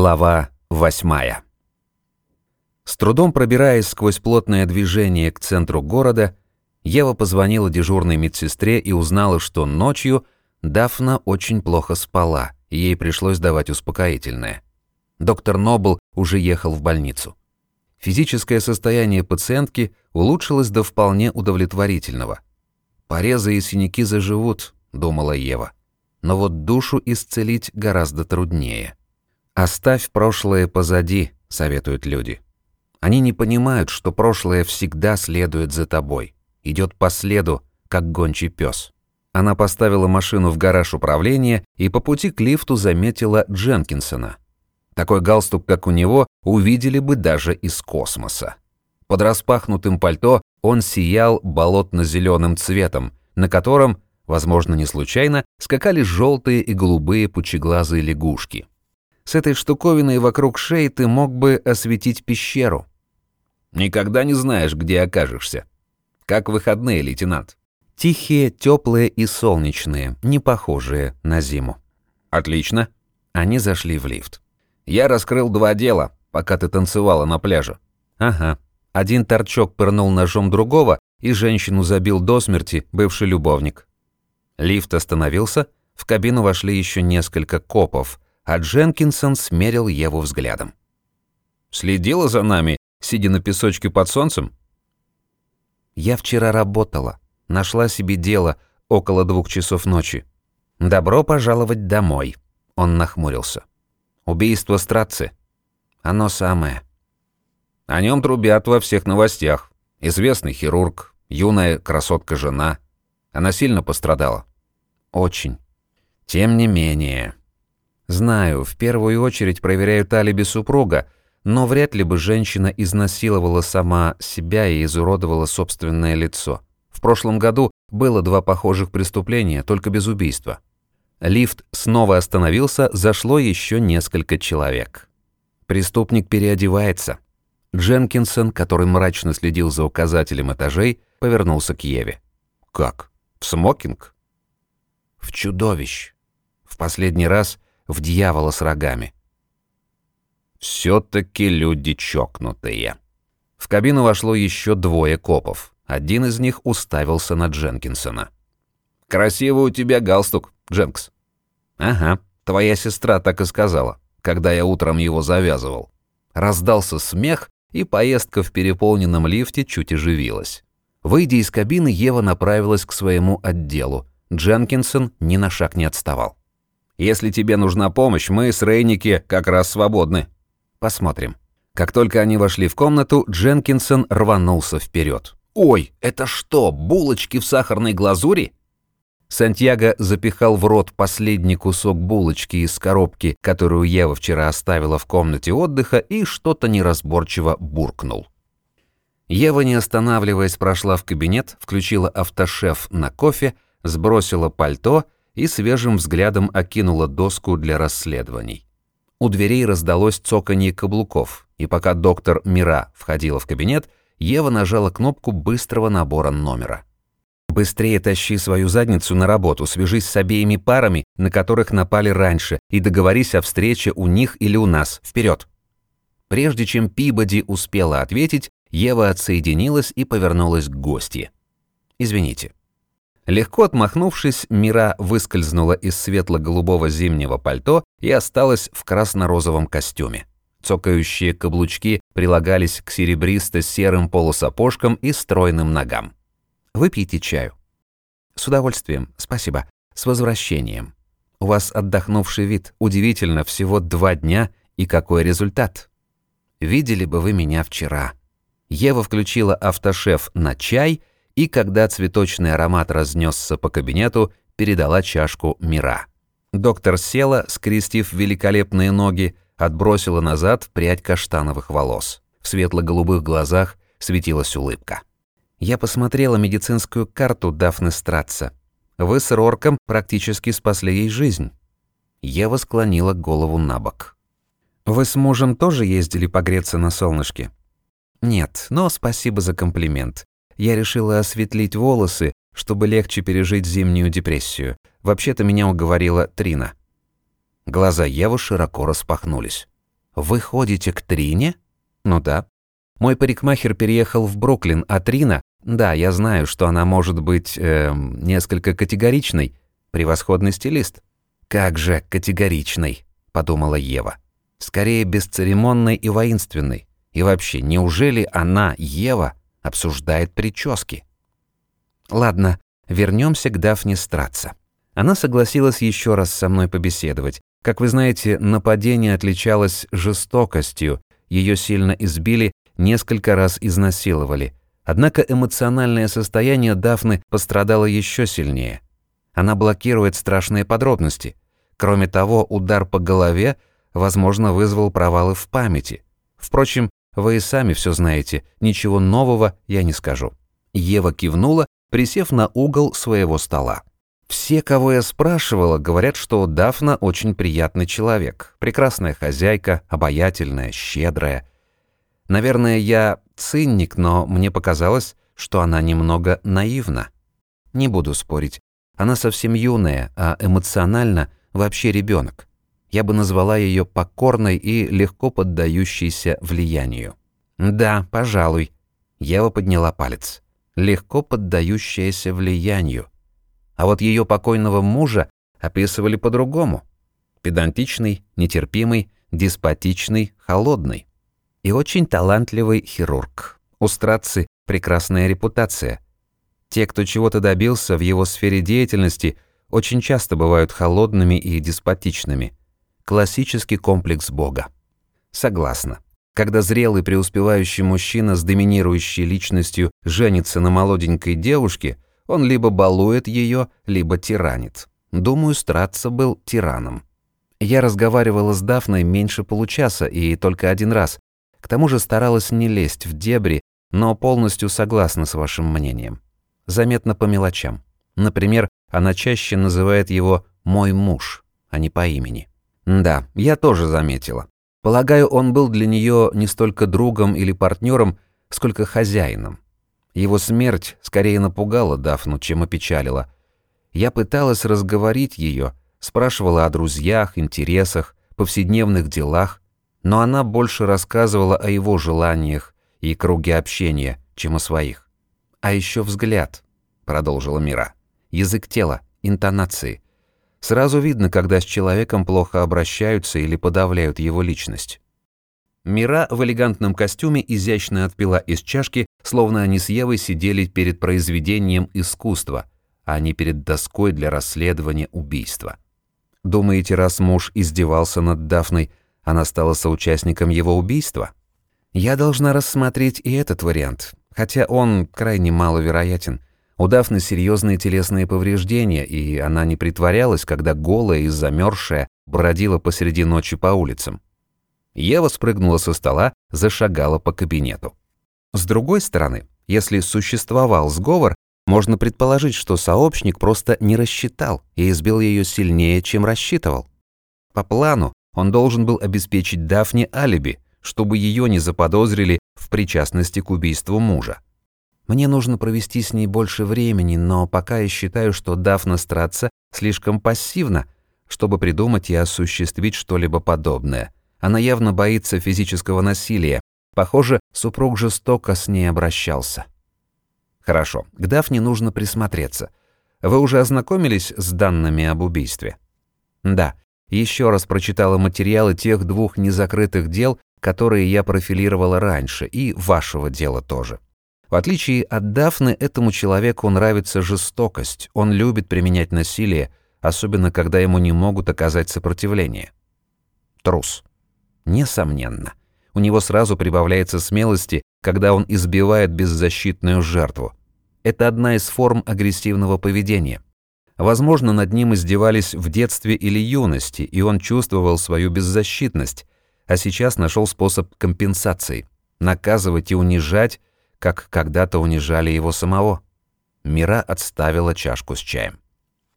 Глава восьмая. С трудом пробираясь сквозь плотное движение к центру города, Ева позвонила дежурной медсестре и узнала, что ночью Дафна очень плохо спала, и ей пришлось давать успокоительное. Доктор Нобл уже ехал в больницу. Физическое состояние пациентки улучшилось до вполне удовлетворительного. «Порезы и синяки заживут», — думала Ева. «Но вот душу исцелить гораздо труднее». «Оставь прошлое позади», — советуют люди. Они не понимают, что прошлое всегда следует за тобой, идет по следу, как гончий пес. Она поставила машину в гараж управления и по пути к лифту заметила Дженкинсона. Такой галстук, как у него, увидели бы даже из космоса. Под распахнутым пальто он сиял болотно-зеленым цветом, на котором, возможно, не случайно, скакали желтые и голубые пучеглазые лягушки. С этой штуковиной вокруг шеи ты мог бы осветить пещеру. Никогда не знаешь, где окажешься. Как выходные, лейтенант. Тихие, теплые и солнечные, не похожие на зиму. Отлично. Они зашли в лифт. Я раскрыл два дела, пока ты танцевала на пляже. Ага. Один торчок пырнул ножом другого, и женщину забил до смерти бывший любовник. Лифт остановился, в кабину вошли еще несколько копов, а Дженкинсон смерил Еву взглядом. «Следила за нами, сидя на песочке под солнцем?» «Я вчера работала, нашла себе дело около двух часов ночи. Добро пожаловать домой», — он нахмурился. «Убийство Страци. Оно самое». О нем трубят во всех новостях. Известный хирург, юная красотка-жена. Она сильно пострадала. Очень. Тем не менее, Знаю, в первую очередь проверяют алиби супруга, но вряд ли бы женщина изнасиловала сама себя и изуродовала собственное лицо. В прошлом году было два похожих преступления, только без убийства. Лифт снова остановился, зашло еще несколько человек. Преступник переодевается. Дженкинсон, который мрачно следил за указателем этажей, повернулся к Еве. «Как? В смокинг?» «В чудовищ. В последний раз в дьявола с рогами. Все-таки люди чокнутые. В кабину вошло еще двое копов. Один из них уставился на Дженкинсона. «Красивый у тебя галстук, Дженкс». «Ага, твоя сестра так и сказала, когда я утром его завязывал». Раздался смех, и поездка в переполненном лифте чуть оживилась. Выйдя из кабины, Ева направилась к своему отделу. Дженкинсон ни на шаг не отставал. Если тебе нужна помощь, мы с Рейники как раз свободны. Посмотрим. Как только они вошли в комнату, Дженкинсон рванулся вперед. «Ой, это что, булочки в сахарной глазури?» Сантьяго запихал в рот последний кусок булочки из коробки, которую Ева вчера оставила в комнате отдыха, и что-то неразборчиво буркнул. Ева, не останавливаясь, прошла в кабинет, включила автошеф на кофе, сбросила пальто — и свежим взглядом окинула доску для расследований. У дверей раздалось цоканье каблуков, и пока доктор Мира входила в кабинет, Ева нажала кнопку быстрого набора номера. «Быстрее тащи свою задницу на работу, свяжись с обеими парами, на которых напали раньше, и договорись о встрече у них или у нас. Вперед!» Прежде чем Пибоди успела ответить, Ева отсоединилась и повернулась к гостье. «Извините, Легко отмахнувшись, Мира выскользнула из светло-голубого зимнего пальто и осталась в красно-розовом костюме. Цокающие каблучки прилагались к серебристо-серым полусапожкам и стройным ногам. «Выпейте чаю». «С удовольствием, спасибо. С возвращением. У вас отдохнувший вид. Удивительно, всего два дня, и какой результат. Видели бы вы меня вчера». Ева включила автошеф на чай — и, когда цветочный аромат разнесся по кабинету, передала чашку Мира. Доктор села, скрестив великолепные ноги, отбросила назад прядь каштановых волос. В светло-голубых глазах светилась улыбка. Я посмотрела медицинскую карту Дафны Стратца. Вы с Рорком практически спасли ей жизнь. Ева склонила голову на бок. Вы с мужем тоже ездили погреться на солнышке? Нет, но спасибо за комплимент я решила осветлить волосы, чтобы легче пережить зимнюю депрессию. Вообще-то меня уговорила Трина. Глаза Евы широко распахнулись. «Вы ходите к Трине?» «Ну да». Мой парикмахер переехал в Бруклин, а Трина... Да, я знаю, что она может быть э, несколько категоричной. Превосходный стилист. «Как же категоричной», — подумала Ева. «Скорее бесцеремонной и воинственной. И вообще, неужели она, Ева, обсуждает прически?» Ладно, вернемся к Дафне Страца. Она согласилась еще раз со мной побеседовать. Как вы знаете, нападение отличалось жестокостью, ее сильно избили, несколько раз изнасиловали. Однако эмоциональное состояние Дафны пострадало еще сильнее. Она блокирует страшные подробности. Кроме того, удар по голове, возможно, вызвал провалы в памяти. Впрочем, вы и сами все знаете, ничего нового я не скажу. Ева кивнула, присев на угол своего стола. Все, кого я спрашивала, говорят, что Дафна очень приятный человек, прекрасная хозяйка, обаятельная, щедрая. Наверное, я циник, но мне показалось, что она немного наивна. Не буду спорить. Она совсем юная, а эмоционально вообще ребенок. Я бы назвала ее покорной и легко поддающейся влиянию. Да, пожалуй. Ева подняла палец. Легко поддающаяся влиянию. А вот ее покойного мужа описывали по-другому. Педантичный, нетерпимый, деспотичный, холодный. И очень талантливый хирург. У Страци прекрасная репутация. Те, кто чего-то добился в его сфере деятельности, очень часто бывают холодными и деспотичными. Классический комплекс Бога. Согласна. Когда зрелый преуспевающий мужчина с доминирующей личностью женится на молоденькой девушке – он либо балует ее, либо тиранит. Думаю, Стратца был тираном. Я разговаривала с Дафной меньше получаса и только один раз. К тому же старалась не лезть в дебри, но полностью согласна с вашим мнением. Заметно по мелочам. Например, она чаще называет его «мой муж», а не по имени. Да, я тоже заметила. Полагаю, он был для нее не столько другом или партнером, сколько хозяином. Его смерть скорее напугала Дафну, чем опечалила. Я пыталась разговорить ее, спрашивала о друзьях, интересах, повседневных делах, но она больше рассказывала о его желаниях и круге общения, чем о своих. «А еще взгляд», — продолжила Мира. «Язык тела, интонации. Сразу видно, когда с человеком плохо обращаются или подавляют его личность. Мира в элегантном костюме изящно отпила из чашки, словно они с Евой сидели перед произведением искусства, а не перед доской для расследования убийства. Думаете, раз муж издевался над Дафной, она стала соучастником его убийства? Я должна рассмотреть и этот вариант, хотя он крайне маловероятен. У Дафны серьезные телесные повреждения, и она не притворялась, когда голая и замерзшая бродила посреди ночи по улицам. Ева спрыгнула со стола, зашагала по кабинету. С другой стороны, если существовал сговор, можно предположить, что сообщник просто не рассчитал и избил ее сильнее, чем рассчитывал. По плану он должен был обеспечить Дафне алиби, чтобы ее не заподозрили в причастности к убийству мужа. Мне нужно провести с ней больше времени, но пока я считаю, что Дафна Страца слишком пассивна, чтобы придумать и осуществить что-либо подобное. Она явно боится физического насилия. Похоже, супруг жестоко с ней обращался. Хорошо, к Дафне нужно присмотреться. Вы уже ознакомились с данными об убийстве? Да. Еще раз прочитала материалы тех двух незакрытых дел, которые я профилировала раньше, и вашего дела тоже. В отличие от Дафны, этому человеку нравится жестокость, он любит применять насилие, особенно когда ему не могут оказать сопротивление. Трус. Несомненно. У него сразу прибавляется смелости, когда он избивает беззащитную жертву. Это одна из форм агрессивного поведения. Возможно, над ним издевались в детстве или юности, и он чувствовал свою беззащитность, а сейчас нашел способ компенсации – наказывать и унижать, как когда-то унижали его самого. Мира отставила чашку с чаем.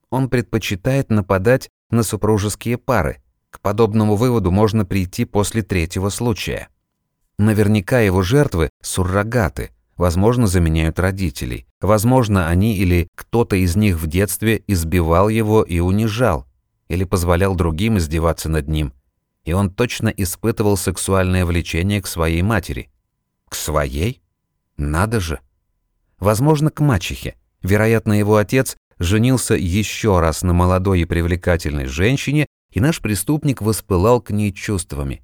Он предпочитает нападать на супружеские пары, к подобному выводу можно прийти после третьего случая. Наверняка его жертвы – суррогаты, возможно, заменяют родителей. Возможно, они или кто-то из них в детстве избивал его и унижал, или позволял другим издеваться над ним. И он точно испытывал сексуальное влечение к своей матери. К своей? Надо же. Возможно, к мачехе. Вероятно, его отец женился еще раз на молодой и привлекательной женщине, и наш преступник воспылал к ней чувствами.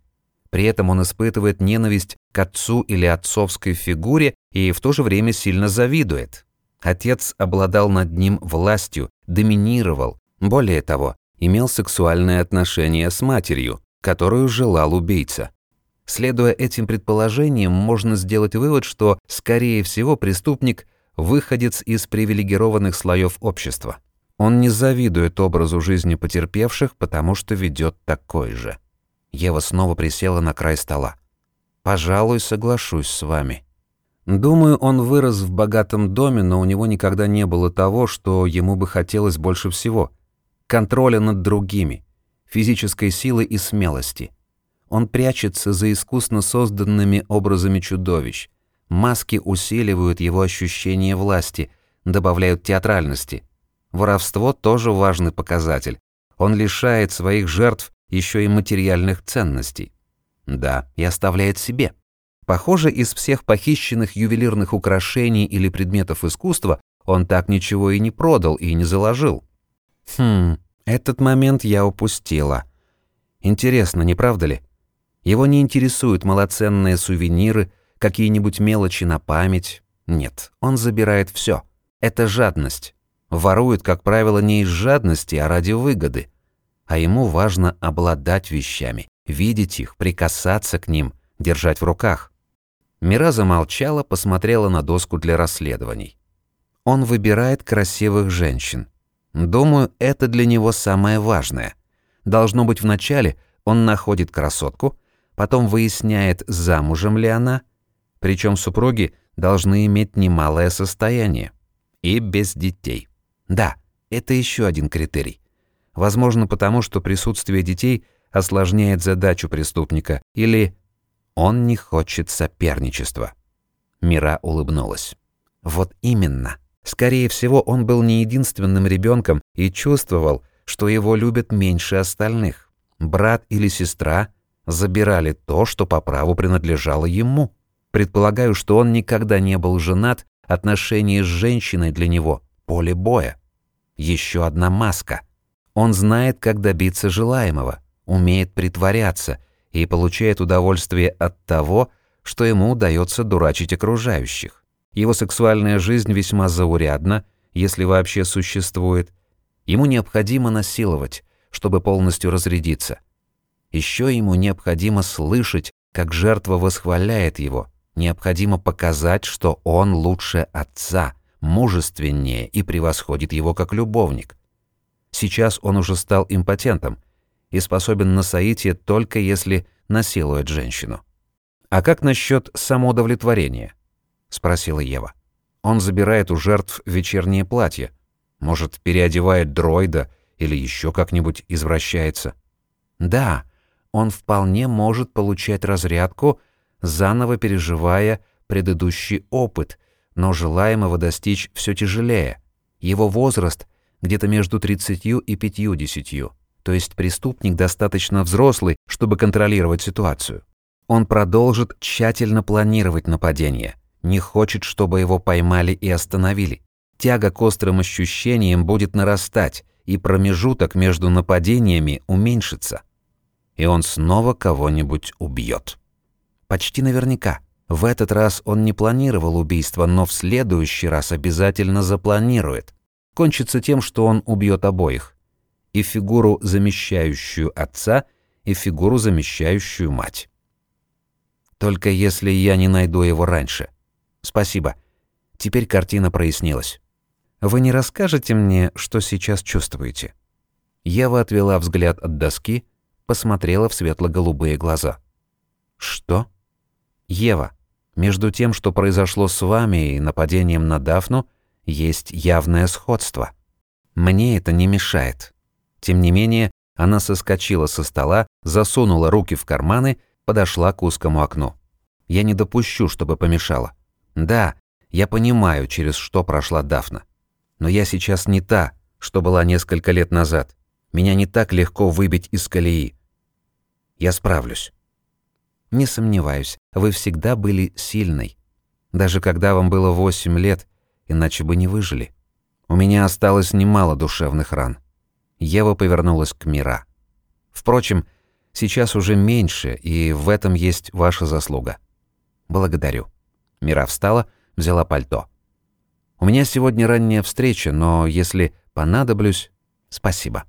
При этом он испытывает ненависть к отцу или отцовской фигуре и в то же время сильно завидует. Отец обладал над ним властью, доминировал. Более того, имел сексуальные отношения с матерью, которую желал убийца. Следуя этим предположениям, можно сделать вывод, что, скорее всего, преступник – выходец из привилегированных слоев общества. Он не завидует образу жизни потерпевших, потому что ведет такой же. Ева снова присела на край стола. «Пожалуй, соглашусь с вами». Думаю, он вырос в богатом доме, но у него никогда не было того, что ему бы хотелось больше всего – контроля над другими, физической силы и смелости. Он прячется за искусно созданными образами чудовищ. Маски усиливают его ощущение власти, добавляют театральности. Воровство тоже важный показатель. Он лишает своих жертв еще и материальных ценностей. Да, и оставляет себе. Похоже, из всех похищенных ювелирных украшений или предметов искусства он так ничего и не продал и не заложил. Хм, этот момент я упустила. Интересно, не правда ли? Его не интересуют малоценные сувениры, какие-нибудь мелочи на память. Нет, он забирает все. Это жадность. Ворует, как правило, не из жадности, а ради выгоды. А ему важно обладать вещами, видеть их, прикасаться к ним, держать в руках. Мира замолчала, посмотрела на доску для расследований. Он выбирает красивых женщин. Думаю, это для него самое важное. Должно быть, вначале он находит красотку, потом выясняет, замужем ли она, причем супруги должны иметь немалое состояние. И без детей. Да, это еще один критерий. Возможно, потому что присутствие детей осложняет задачу преступника или он не хочет соперничества. Мира улыбнулась. Вот именно. Скорее всего, он был не единственным ребенком и чувствовал, что его любят меньше остальных. Брат или сестра забирали то, что по праву принадлежало ему. Предполагаю, что он никогда не был женат, отношения с женщиной для него – поле боя. Еще одна маска. Он знает, как добиться желаемого, умеет притворяться и получает удовольствие от того, что ему удается дурачить окружающих. Его сексуальная жизнь весьма заурядна, если вообще существует. Ему необходимо насиловать, чтобы полностью разрядиться. Еще ему необходимо слышать, как жертва восхваляет его – Необходимо показать, что он лучше отца, мужественнее и превосходит его как любовник. Сейчас он уже стал импотентом и способен на соитие только если насилует женщину. «А как насчет самоудовлетворения?» — спросила Ева. «Он забирает у жертв вечернее платье. Может, переодевает дроида или еще как-нибудь извращается?» «Да, он вполне может получать разрядку заново переживая предыдущий опыт, но желаемого достичь все тяжелее. Его возраст где-то между 30 и 50, то есть преступник достаточно взрослый, чтобы контролировать ситуацию. Он продолжит тщательно планировать нападение, не хочет, чтобы его поймали и остановили. Тяга к острым ощущениям будет нарастать, и промежуток между нападениями уменьшится. И он снова кого-нибудь убьет. Почти наверняка. В этот раз он не планировал убийство, но в следующий раз обязательно запланирует. Кончится тем, что он убьет обоих. И фигуру, замещающую отца, и фигуру, замещающую мать. Только если я не найду его раньше. Спасибо. Теперь картина прояснилась. Вы не расскажете мне, что сейчас чувствуете? Ева отвела взгляд от доски, посмотрела в светло-голубые глаза. Что? Ева, между тем, что произошло с вами и нападением на Дафну, есть явное сходство. Мне это не мешает. Тем не менее, она соскочила со стола, засунула руки в карманы, подошла к узкому окну. Я не допущу, чтобы помешало. Да, я понимаю, через что прошла Дафна. Но я сейчас не та, что была несколько лет назад. Меня не так легко выбить из колеи. Я справлюсь. Не сомневаюсь, вы всегда были сильной. Даже когда вам было восемь лет, иначе бы не выжили. У меня осталось немало душевных ран. Ева повернулась к Мира. Впрочем, сейчас уже меньше, и в этом есть ваша заслуга. Благодарю. Мира встала, взяла пальто. У меня сегодня ранняя встреча, но если понадоблюсь, спасибо.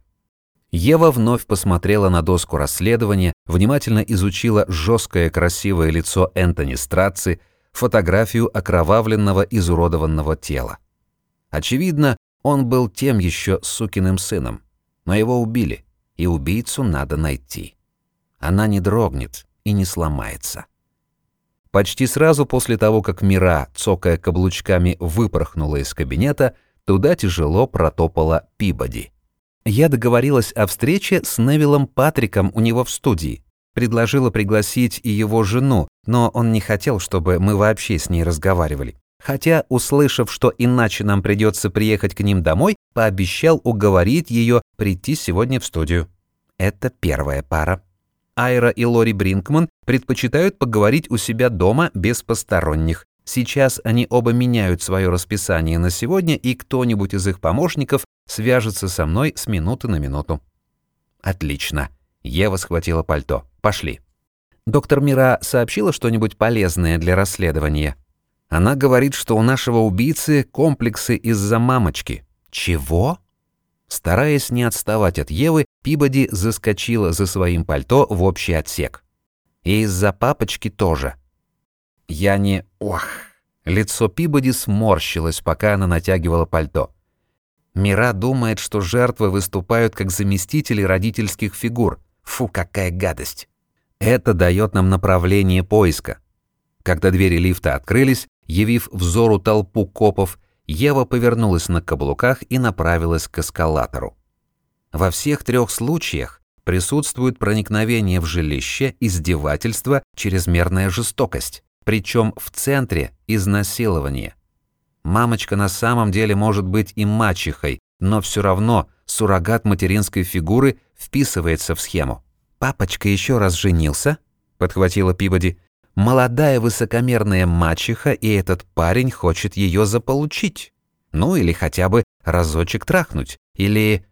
Ева вновь посмотрела на доску расследования, внимательно изучила жесткое красивое лицо Энтони Страци, фотографию окровавленного изуродованного тела. Очевидно, он был тем еще сукиным сыном, но его убили, и убийцу надо найти. Она не дрогнет и не сломается. Почти сразу после того, как Мира, цокая каблучками, выпорхнула из кабинета, туда тяжело протопала Пибоди. Я договорилась о встрече с Невилом Патриком у него в студии. Предложила пригласить и его жену, но он не хотел, чтобы мы вообще с ней разговаривали. Хотя, услышав, что иначе нам придется приехать к ним домой, пообещал уговорить ее прийти сегодня в студию. Это первая пара. Айра и Лори Бринкман предпочитают поговорить у себя дома без посторонних. Сейчас они оба меняют свое расписание на сегодня, и кто-нибудь из их помощников свяжется со мной с минуты на минуту. Отлично. Ева схватила пальто. Пошли. Доктор Мира сообщила что-нибудь полезное для расследования. Она говорит, что у нашего убийцы комплексы из-за мамочки. Чего? Стараясь не отставать от Евы, Пибоди заскочила за своим пальто в общий отсек. И из-за папочки тоже. Я не... Ох! Лицо Пибоди сморщилось, пока она натягивала пальто. Мира думает, что жертвы выступают как заместители родительских фигур. Фу, какая гадость. Это дает нам направление поиска. Когда двери лифта открылись, явив взору толпу копов, Ева повернулась на каблуках и направилась к эскалатору. Во всех трех случаях присутствует проникновение в жилище, издевательство, чрезмерная жестокость, причем в центре изнасилование. Мамочка на самом деле может быть и мачехой, но все равно суррогат материнской фигуры вписывается в схему. «Папочка еще раз женился?» — подхватила Пибоди молодая высокомерная мачеха, и этот парень хочет ее заполучить. Ну или хотя бы разочек трахнуть. Или...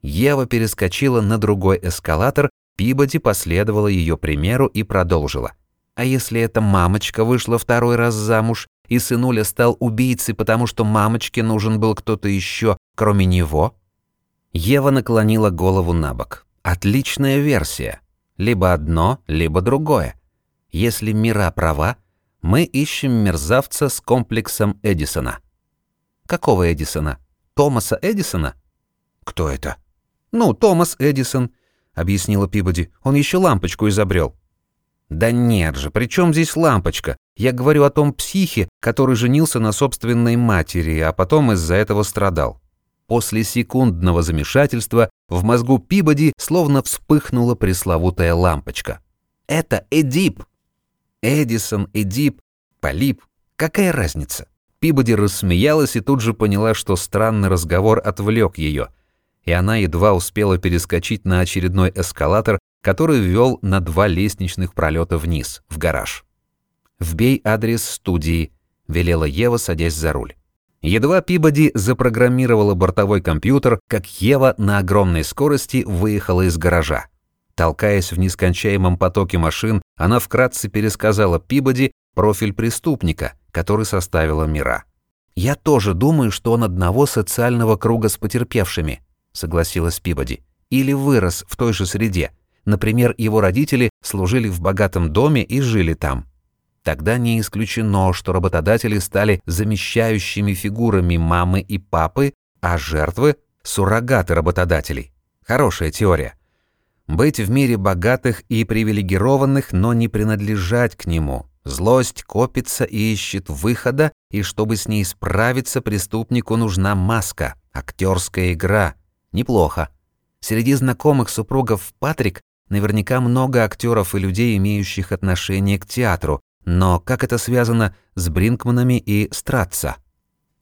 Ева перескочила на другой эскалатор, Пибоди последовала ее примеру и продолжила. А если эта мамочка вышла второй раз замуж, и сынуля стал убийцей, потому что мамочке нужен был кто-то еще, кроме него? Ева наклонила голову на бок. Отличная версия. Либо одно, либо другое. Если Мира права, мы ищем мерзавца с комплексом Эдисона. Какого Эдисона? Томаса Эдисона? Кто это? Ну, Томас Эдисон, объяснила Пибоди. Он еще лампочку изобрел. Да нет же, при чем здесь лампочка? Я говорю о том психе, который женился на собственной матери, а потом из-за этого страдал. После секундного замешательства в мозгу Пибоди словно вспыхнула пресловутая лампочка. Это Эдип. Эдисон, Эдип, Полип. Какая разница? Пибоди рассмеялась и тут же поняла, что странный разговор отвлек ее, и она едва успела перескочить на очередной эскалатор, который вел на два лестничных пролета вниз, в гараж. «Вбей адрес студии», — велела Ева, садясь за руль. Едва Пибоди запрограммировала бортовой компьютер, как Ева на огромной скорости выехала из гаража. Толкаясь в нескончаемом потоке машин, она вкратце пересказала Пибоди профиль преступника, который составила Мира. «Я тоже думаю, что он одного социального круга с потерпевшими», согласилась Пибоди. «Или вырос в той же среде. Например, его родители служили в богатом доме и жили там. Тогда не исключено, что работодатели стали замещающими фигурами мамы и папы, а жертвы – суррогаты работодателей. Хорошая теория. Быть в мире богатых и привилегированных, но не принадлежать к нему. Злость копится и ищет выхода, и чтобы с ней справиться, преступнику нужна маска, актерская игра. Неплохо. Среди знакомых супругов Патрик наверняка много актеров и людей, имеющих отношение к театру, но как это связано с Бринкманами и Стратца?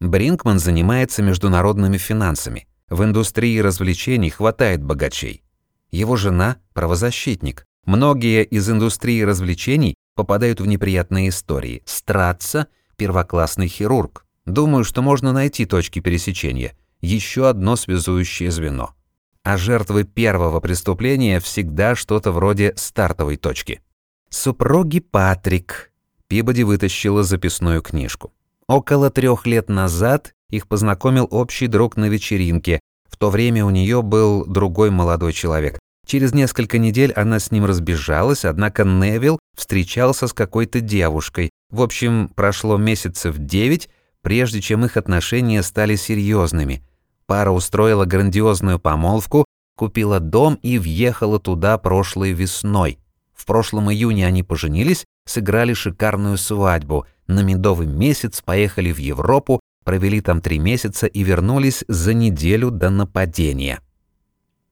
Бринкман занимается международными финансами. В индустрии развлечений хватает богачей. Его жена – правозащитник. Многие из индустрии развлечений попадают в неприятные истории. Страца – первоклассный хирург. Думаю, что можно найти точки пересечения. Еще одно связующее звено. А жертвы первого преступления всегда что-то вроде стартовой точки. Супруги Патрик. Пибоди вытащила записную книжку. Около трех лет назад их познакомил общий друг на вечеринке. В то время у нее был другой молодой человек. Через несколько недель она с ним разбежалась, однако Невил встречался с какой-то девушкой. В общем, прошло месяцев девять, прежде чем их отношения стали серьезными. Пара устроила грандиозную помолвку, купила дом и въехала туда прошлой весной. Прошлом июне они поженились, сыграли шикарную свадьбу. На медовый месяц поехали в Европу, провели там три месяца и вернулись за неделю до нападения.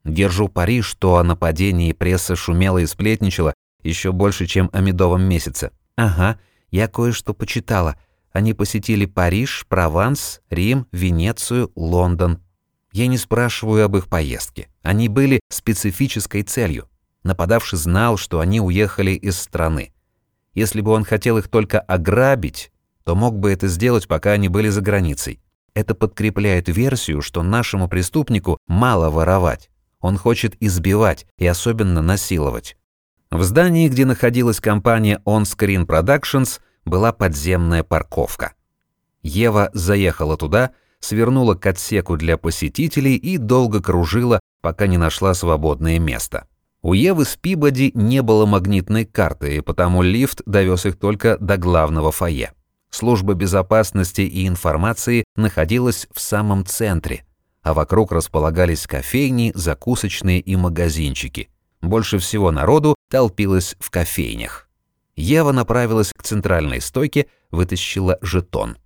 Держу пари, что о нападении пресса шумела и сплетничала еще больше, чем о медовом месяце. Ага, я кое-что почитала. Они посетили Париж, Прованс, Рим, Венецию, Лондон. Я не спрашиваю об их поездке. Они были специфической целью. Нападавший знал, что они уехали из страны. Если бы он хотел их только ограбить, то мог бы это сделать, пока они были за границей. Это подкрепляет версию, что нашему преступнику мало воровать. Он хочет избивать и особенно насиловать. В здании, где находилась компания On Screen Productions, была подземная парковка. Ева заехала туда, свернула к отсеку для посетителей и долго кружила, пока не нашла свободное место. У Евы с Пибоди не было магнитной карты, и потому лифт довез их только до главного фойе. Служба безопасности и информации находилась в самом центре, а вокруг располагались кофейни, закусочные и магазинчики. Больше всего народу толпилось в кофейнях. Ева направилась к центральной стойке, вытащила жетон.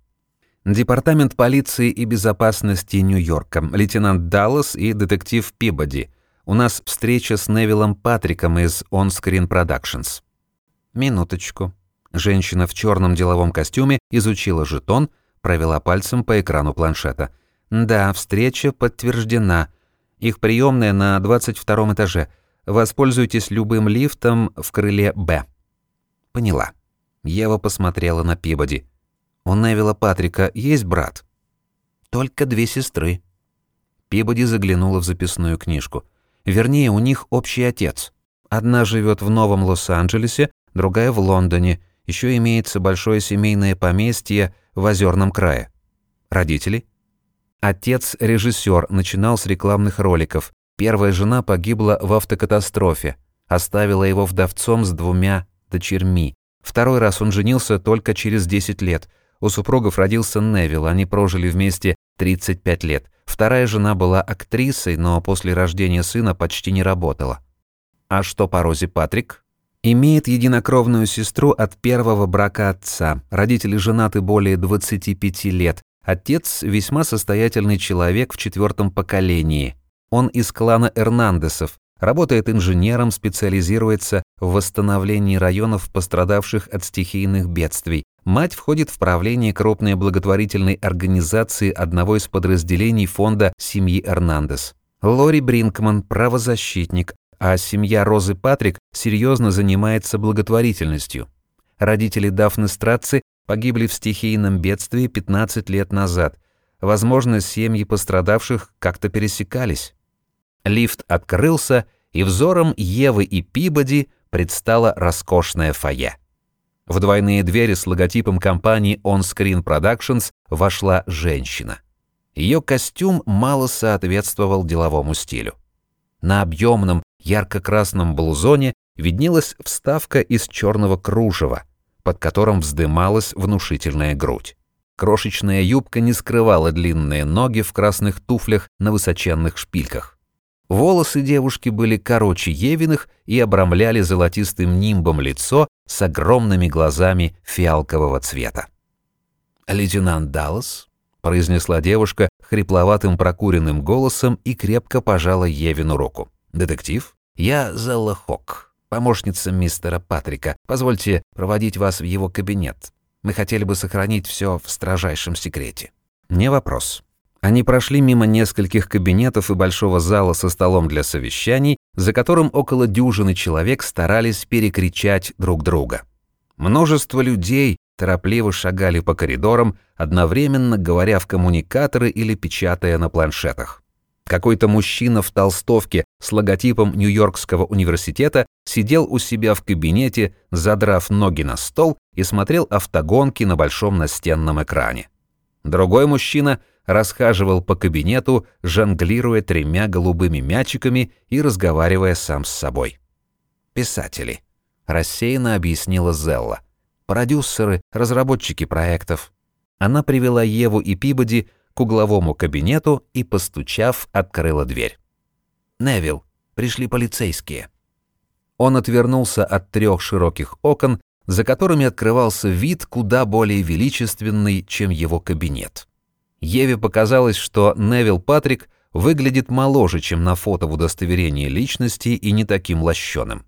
Департамент полиции и безопасности Нью-Йорка, лейтенант Даллас и детектив Пибоди. У нас встреча с Невилом Патриком из On Screen Productions. Минуточку. Женщина в черном деловом костюме изучила жетон, провела пальцем по экрану планшета – «Да, встреча подтверждена. Их приемная на 22 этаже. Воспользуйтесь любым лифтом в крыле «Б». «Поняла». Ева посмотрела на Пибоди. «У Невилла Патрика есть брат?» «Только две сестры». Пибоди заглянула в записную книжку. Вернее, у них общий отец. Одна живет в Новом Лос-Анджелесе, другая в Лондоне. Еще имеется большое семейное поместье в Озерном крае. Родители? Отец – режиссер, начинал с рекламных роликов. Первая жена погибла в автокатастрофе. Оставила его вдовцом с двумя дочерьми. Второй раз он женился только через 10 лет. У супругов родился Невил, они прожили вместе 35 лет. Вторая жена была актрисой, но после рождения сына почти не работала. А что по Розе Патрик? Имеет единокровную сестру от первого брака отца. Родители женаты более 25 лет. Отец весьма состоятельный человек в четвертом поколении. Он из клана Эрнандесов, работает инженером, специализируется в восстановлении районов, пострадавших от стихийных бедствий. Мать входит в правление крупной благотворительной организации одного из подразделений фонда семьи Эрнандес. Лори Бринкман – правозащитник, а семья Розы Патрик серьезно занимается благотворительностью. Родители Дафны Страци погибли в стихийном бедствии 15 лет назад. Возможно, семьи пострадавших как-то пересекались. Лифт открылся, и взором Евы и Пибоди предстала роскошная фойе. В двойные двери с логотипом компании On Screen Productions вошла женщина. Ее костюм мало соответствовал деловому стилю. На объемном ярко-красном блузоне виднелась вставка из черного кружева – под которым вздымалась внушительная грудь. Крошечная юбка не скрывала длинные ноги в красных туфлях на высоченных шпильках. Волосы девушки были короче Евиных и обрамляли золотистым нимбом лицо с огромными глазами фиалкового цвета. «Лейтенант Даллас», — произнесла девушка хрипловатым прокуренным голосом и крепко пожала Евину руку. «Детектив, я Зелла Хок, помощница мистера Патрика. Позвольте проводить вас в его кабинет. Мы хотели бы сохранить все в строжайшем секрете». «Не вопрос». Они прошли мимо нескольких кабинетов и большого зала со столом для совещаний, за которым около дюжины человек старались перекричать друг друга. Множество людей торопливо шагали по коридорам, одновременно говоря в коммуникаторы или печатая на планшетах. Какой-то мужчина в толстовке с логотипом Нью-Йоркского университета сидел у себя в кабинете, задрав ноги на стол и смотрел автогонки на большом настенном экране. Другой мужчина расхаживал по кабинету, жонглируя тремя голубыми мячиками и разговаривая сам с собой. «Писатели», — рассеянно объяснила Зелла. «Продюсеры, разработчики проектов». Она привела Еву и Пибоди к угловому кабинету и, постучав, открыла дверь. «Невил, пришли полицейские». Он отвернулся от трех широких окон, за которыми открывался вид куда более величественный, чем его кабинет. Еве показалось, что Невил Патрик выглядит моложе, чем на фото в удостоверении личности и не таким лощеным.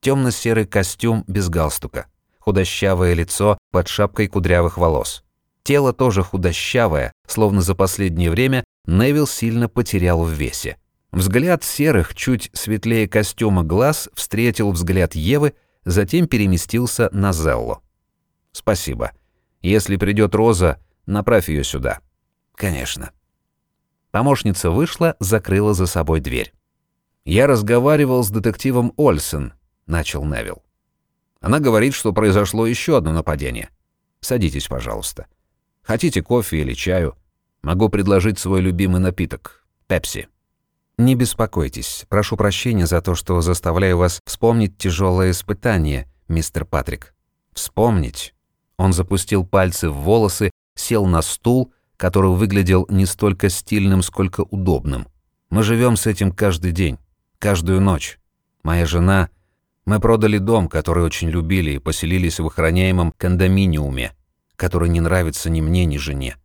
Темно-серый костюм без галстука, худощавое лицо под шапкой кудрявых волос. Тело тоже худощавое, словно за последнее время Невил сильно потерял в весе. Взгляд серых, чуть светлее костюма глаз встретил взгляд Евы, затем переместился на Зеллу. «Спасибо. Если придет Роза, направь ее сюда». «Конечно». Помощница вышла, закрыла за собой дверь. «Я разговаривал с детективом Ольсен», — начал Невил. «Она говорит, что произошло еще одно нападение. Садитесь, пожалуйста. Хотите кофе или чаю? Могу предложить свой любимый напиток – пепси. Не беспокойтесь. Прошу прощения за то, что заставляю вас вспомнить тяжелое испытание, мистер Патрик. Вспомнить. Он запустил пальцы в волосы, сел на стул, который выглядел не столько стильным, сколько удобным. Мы живем с этим каждый день, каждую ночь. Моя жена... Мы продали дом, который очень любили, и поселились в охраняемом кондоминиуме который не нравится ни мне, ни жене.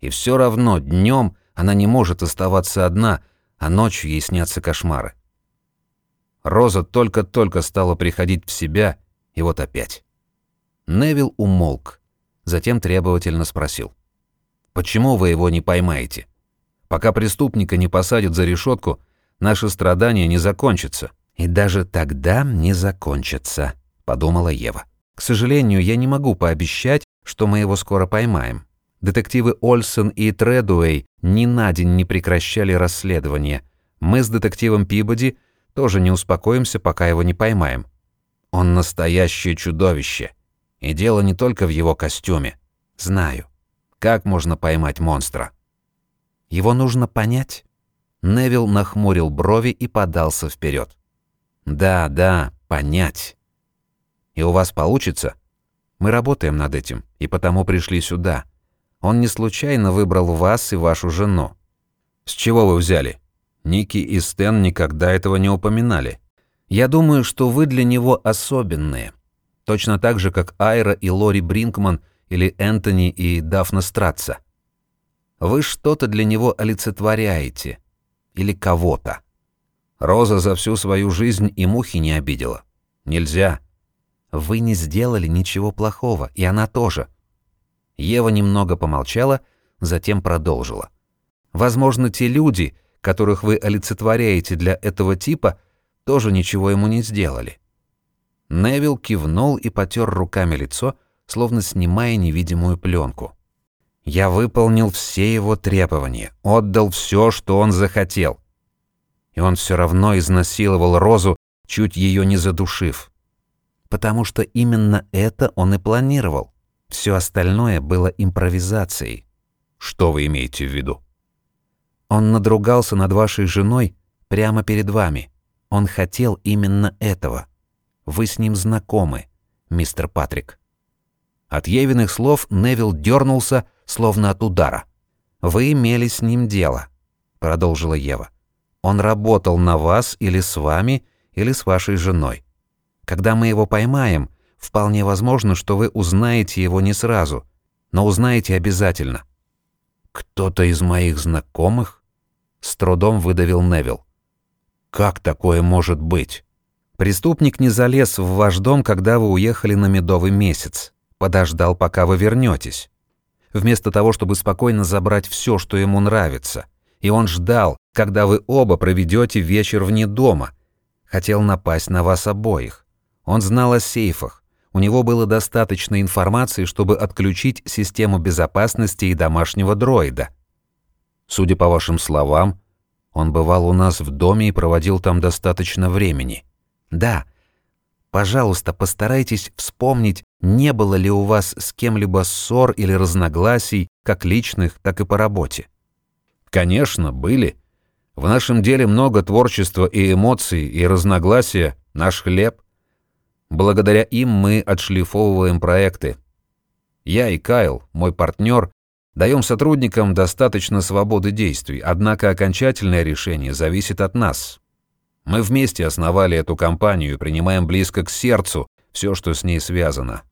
И все равно днем она не может оставаться одна, а ночью ей снятся кошмары. Роза только-только стала приходить в себя, и вот опять. Невил умолк, затем требовательно спросил. «Почему вы его не поймаете? Пока преступника не посадят за решетку, наши страдания не закончатся». «И даже тогда не закончатся», — подумала Ева. «К сожалению, я не могу пообещать, что мы его скоро поймаем. Детективы Ольсен и Тредуэй ни на день не прекращали расследование. Мы с детективом Пибоди тоже не успокоимся, пока его не поймаем. Он настоящее чудовище. И дело не только в его костюме. Знаю. Как можно поймать монстра? Его нужно понять. Невил нахмурил брови и подался вперед. Да, да, понять. И у вас получится? Мы работаем над этим, и потому пришли сюда. Он не случайно выбрал вас и вашу жену. С чего вы взяли? Ники и Стэн никогда этого не упоминали. Я думаю, что вы для него особенные. Точно так же, как Айра и Лори Бринкман или Энтони и Дафна Стратца. Вы что-то для него олицетворяете. Или кого-то. Роза за всю свою жизнь и мухи не обидела. Нельзя. Вы не сделали ничего плохого, и она тоже. Ева немного помолчала, затем продолжила. Возможно, те люди, которых вы олицетворяете для этого типа, тоже ничего ему не сделали. Невил кивнул и потер руками лицо, словно снимая невидимую пленку. Я выполнил все его требования, отдал все, что он захотел. И он все равно изнасиловал Розу, чуть ее не задушив потому что именно это он и планировал. Все остальное было импровизацией. Что вы имеете в виду? Он надругался над вашей женой прямо перед вами. Он хотел именно этого. Вы с ним знакомы, мистер Патрик. От Евиных слов Невил дернулся, словно от удара. «Вы имели с ним дело», — продолжила Ева. «Он работал на вас или с вами, или с вашей женой. Когда мы его поймаем, вполне возможно, что вы узнаете его не сразу, но узнаете обязательно. Кто-то из моих знакомых? С трудом выдавил Невил. Как такое может быть? Преступник не залез в ваш дом, когда вы уехали на медовый месяц. Подождал, пока вы вернетесь. вместо того, чтобы спокойно забрать все, что ему нравится. И он ждал, когда вы оба проведете вечер вне дома. Хотел напасть на вас обоих. Он знал о сейфах. У него было достаточно информации, чтобы отключить систему безопасности и домашнего дроида. Судя по вашим словам, он бывал у нас в доме и проводил там достаточно времени. Да. Пожалуйста, постарайтесь вспомнить, не было ли у вас с кем-либо ссор или разногласий, как личных, так и по работе. Конечно, были. В нашем деле много творчества и эмоций, и разногласия — наш хлеб. Благодаря им мы отшлифовываем проекты. Я и Кайл, мой партнер, даем сотрудникам достаточно свободы действий, однако окончательное решение зависит от нас. Мы вместе основали эту компанию и принимаем близко к сердцу все, что с ней связано.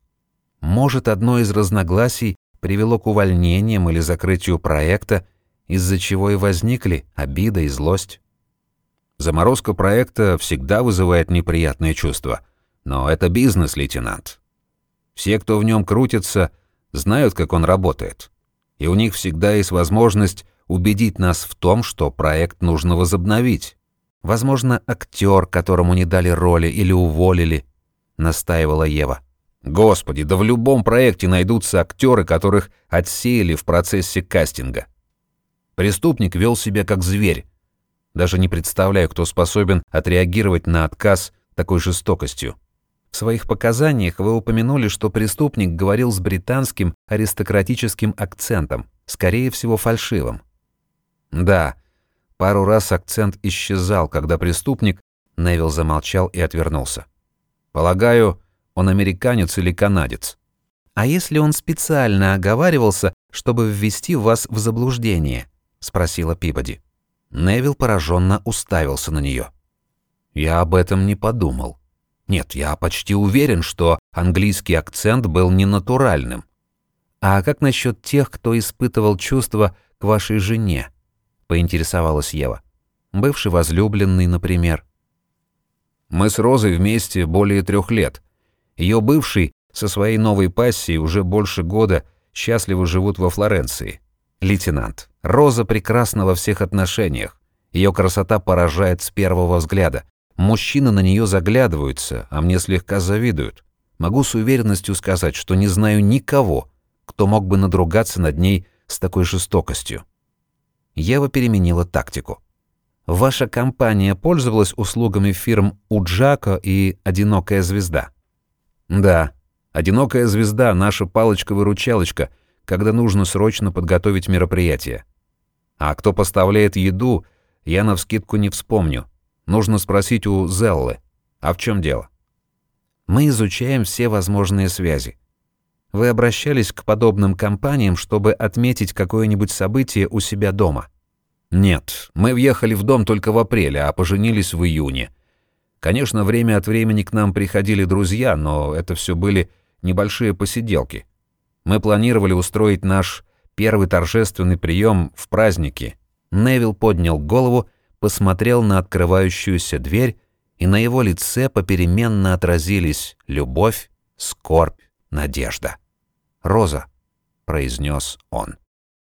Может, одно из разногласий привело к увольнениям или закрытию проекта, из-за чего и возникли обида и злость. Заморозка проекта всегда вызывает неприятные чувства, но это бизнес, лейтенант. Все, кто в нем крутится, знают, как он работает, и у них всегда есть возможность убедить нас в том, что проект нужно возобновить. Возможно, актер, которому не дали роли или уволили, настаивала Ева. Господи, да в любом проекте найдутся актеры, которых отсеяли в процессе кастинга. Преступник вел себя как зверь. Даже не представляю, кто способен отреагировать на отказ такой жестокостью. В своих показаниях вы упомянули, что преступник говорил с британским аристократическим акцентом, скорее всего, фальшивым. Да, пару раз акцент исчезал, когда преступник... Невил замолчал и отвернулся. Полагаю, он американец или канадец. А если он специально оговаривался, чтобы ввести вас в заблуждение? — спросила Пибоди. Невил пораженно уставился на нее. «Я об этом не подумал. Нет, я почти уверен, что английский акцент был ненатуральным. А как насчет тех, кто испытывал чувства к вашей жене?» — поинтересовалась Ева. «Бывший возлюбленный, например». «Мы с Розой вместе более трех лет. Ее бывший со своей новой пассией уже больше года счастливо живут во Флоренции. Лейтенант, Роза прекрасна во всех отношениях. Ее красота поражает с первого взгляда. Мужчины на нее заглядываются, а мне слегка завидуют. Могу с уверенностью сказать, что не знаю никого, кто мог бы надругаться над ней с такой жестокостью. Ева переменила тактику. Ваша компания пользовалась услугами фирм Уджако и «Одинокая звезда»? Да, «Одинокая звезда» — наша палочка-выручалочка, когда нужно срочно подготовить мероприятие. А кто поставляет еду, я навскидку не вспомню. Нужно спросить у Зеллы. А в чем дело? Мы изучаем все возможные связи. Вы обращались к подобным компаниям, чтобы отметить какое-нибудь событие у себя дома? Нет, мы въехали в дом только в апреле, а поженились в июне. Конечно, время от времени к нам приходили друзья, но это все были небольшие посиделки. Мы планировали устроить наш первый торжественный прием в праздники. Невил поднял голову, посмотрел на открывающуюся дверь, и на его лице попеременно отразились любовь, скорбь, надежда. «Роза», — произнес он.